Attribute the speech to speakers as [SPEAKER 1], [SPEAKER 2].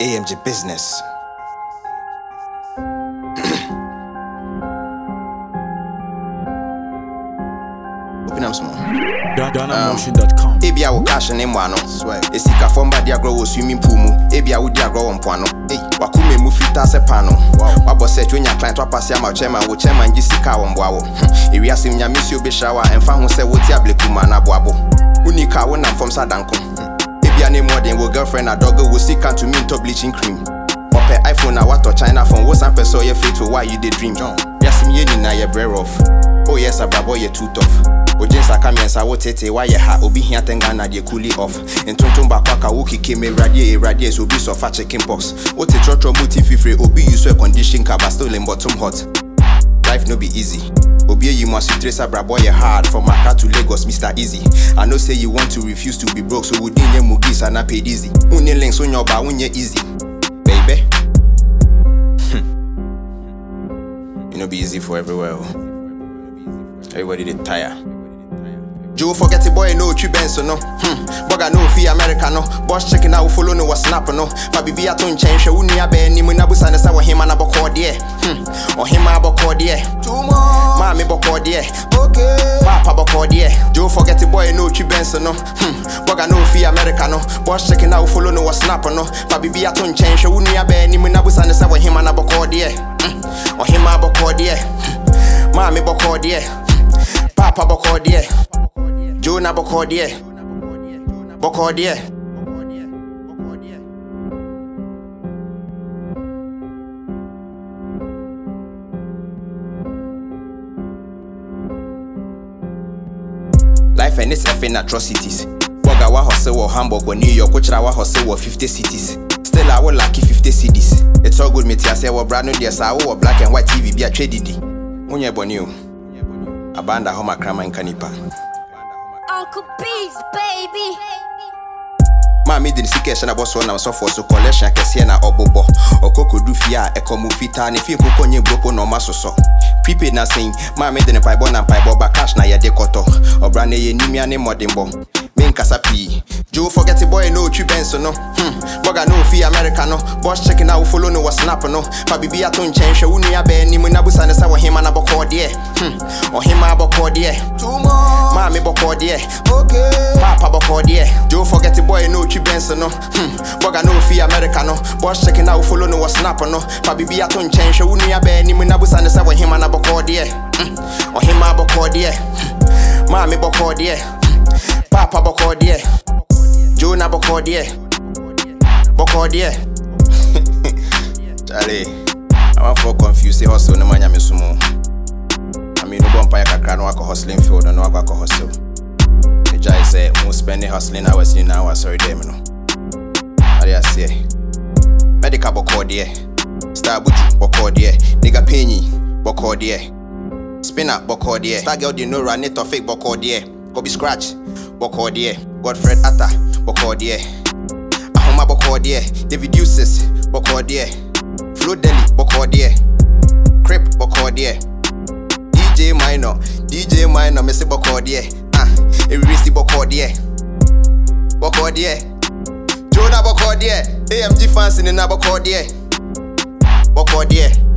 [SPEAKER 1] AMG Business. Open up small.
[SPEAKER 2] DonnaMotion.com.
[SPEAKER 1] Ebi a wo cash ne mmoa no esikafo mba de agorɔ wɔ swimming pool mu ebi a wodi agorɔ wɔ mpoano wakoma mu fitaa sɛ pa no wabɔ sɛ twonya client wapase ama chairman wo chairman gye sika a wɔmboa wo ewiasem nyame si obɛhyira wo a ɛmfa ho sɛ wote ableku ma no aboabo woni kaa wonam fam sɛ adanko Any more than your girlfriend a dog will seek to me to bleaching cream. Up a iPhone a water China phone what's up so your fate why you dey dream. Yes me you na your breath off. Oh yes a boy you too tough. Ojin saka mi nsa wo tete wa ye ha obi hia tenga na de kuli off. Ntonton ba kwa ka wo kike me radie e radie so bi so chicken pox. Wo te trotro muti fifre obi you so condition ka but still in bottom hot. Life no be easy. Obi you must asutire sɛ abrabɔ yɛ hard. From accra to lagos mr easy. I know say you want to refuse to be broke so wodin nyɛ mugis and I paid easy. Wonyɛ links wonyɛ ɔbaa wonyɛ easy. Baby. You no be easy for everywhere o everybody dey tire. Joe forget the boy no tree benz no. no. Boss chicken I will follow no was snapper no. Baby be a ton change. She wouldn't be any mun abu sana sa him and aboko de hmm. Oh, On him aboko de too much mommy boko de okay papa boko de do forget the boy no chi benson no. Hmm. Boga no fi america no. Boss chicken I will follow no was snapper no. Baby be a ton change. She wouldn't be any mun abu sana sa him and aboko de hmm. Oh, On him aboko de hmm. Mommy boko de papa boko de Jonah boko de boko de life and its effing atrocities. Bɔga wahɔse wɔ hamburg wɔ new york? Wokyerɛ wahɔse wɔ 50 cities? Still a wo laki 50 cities it's all good mete aseɛ wɔ bra no deɛ saa wowɔ black and white tv bi atwɛ didi wonyɛ bɔne o abanda hɔ makrama nka nipa
[SPEAKER 3] Uncle Beats, baby.
[SPEAKER 1] maame de ne sika ɛhyɛ nabɔ soɔ nam sɔfoɔ so collection akɛseɛ na ɔbobɔ ɔkɔ kɔdu fie a ɛkɔ mu fitaa ne fie nkokɔ buropo na ɔma sosɔ prepaid na sɛn maame de ne mpaebɔ na mpaebɔ ba cash na yɛde kɔtɔ ɔbra no ɛyɛ nimia ne mmɔdenbɔ menkasa pii joe forget boy no otwi bɛnso no. Hmm. bɔga no ofi america no. Boss check na wofolo no wɔ snap no. Fa biribi ato nkyɛn hwɛ wo nua bɛɛ nim na busa ne sɛ wɔhema na bɔkɔɔ deɛ hmm. ɔhema bɔkɔɔ deɛ maame bɔkɔɔ deɛ papa bɔkɔɔ deɛ joe forget boy no otwi bɛnso no. Hmm. bɔga no ofi america no. Boss check na wofolo no wɔ snap no. Fa biribi ato nkyɛn hwɛ wo nua bɛɛ nim na deɛ ɔhema bɔkɔɔ deɛ maame bɔkɔɔ deɛ Papa bɔkɔ deɛ Joe na bɔkɔ deɛ bɔkɔ deɛ Charlie amanfoɔ confuse hustle ne ma nyame so mu I mean wobɔ mpayɛ kakra na wakɔ hustling field no wakɔ akɔ hustle megyae sɛ mo spending hustling hours nyinaa wɔ asɔre dɛm no ade aseɛ Medikal bɔkɔ deɛ star butu bɔkɔ deɛ nigga penyi bɔkɔ deɛ spinner bɔkɔ deɛ star girl de nora ne tɔfik bɔkɔ deɛ kobi scratch bɔkɔɔ deɛ godfred atta bɔkɔɔ deɛ ahoma bɔkɔɔ deɛ david uses bɔkɔɔ deɛ flo deli bɔkɔɔ deɛ crip bɔkɔɔ deɛ dj minor dj minor mese bɔkɔɔ deɛ ah ewirisi bɔkɔɔ deɛ bɔkɔɔ deɛ jona bɔkɔɔ deɛ amg fans in na bɔkɔɔ deɛ bɔkɔɔ deɛ